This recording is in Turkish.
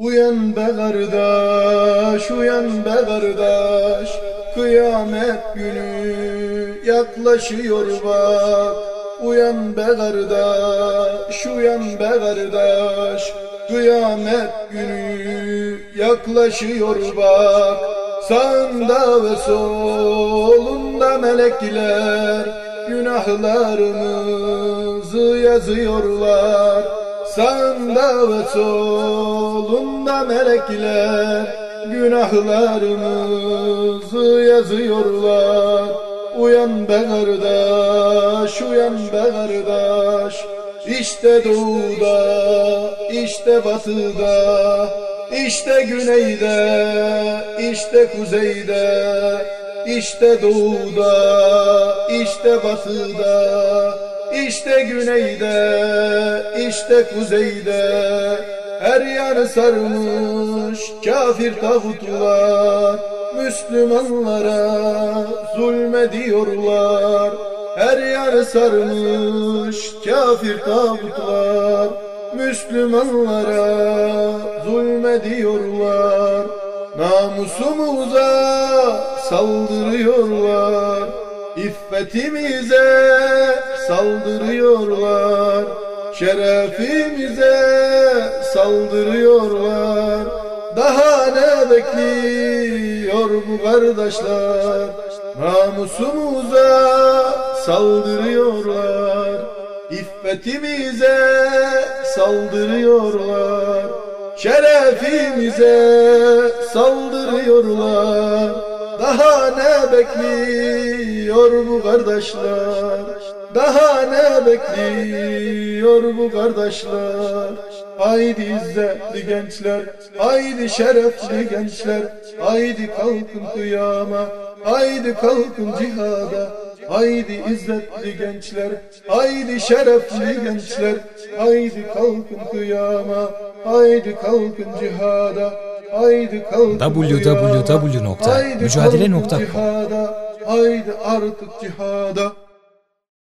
Uyan be kardeş, uyan be kardeş. Kıyamet günü yaklaşıyor bak. Uyan be kardeş, uyan be kardeş. Kıyamet günü yaklaşıyor bak. Sağında ve solunda melekler Günahlarımızı yazıyorlar Sağında ve solunda melekler Günahlarımızı yazıyorlar. Uyan be kardeş, uyan be kardeş. İşte doğuda, işte batıda İşte güneyde, işte kuzeyde İşte doğuda, işte batıda İşte güneyde, işte kuzeyde Her yanı sarmış kafir tağutlar Müslümanlara zulmediyorlar Her yanı sarmış kafir tağutlar Müslümanlara zulmediyorlar Namusumuza saldırıyorlar İffetimize saldırıyorlar Şerefimize saldırıyorlar. Daha ne bekliyor bu kardeşler? Namusumuza saldırıyorlar İffetimize saldırıyorlar. Şerefimize saldırıyorlar Daha ne bekliyor bu kardeşler? Daha ne bekliyor bu kardeşler? Haydi izzetli gençler Haydi şerefli gençler Haydi kalkın kıyama Haydi kalkın cihada. Haydi izzetli gençler Haydi şerefli gençler Haydi kalkın kıyama Haydi kalkın cihada www.mücadele.com Haydi artık cihada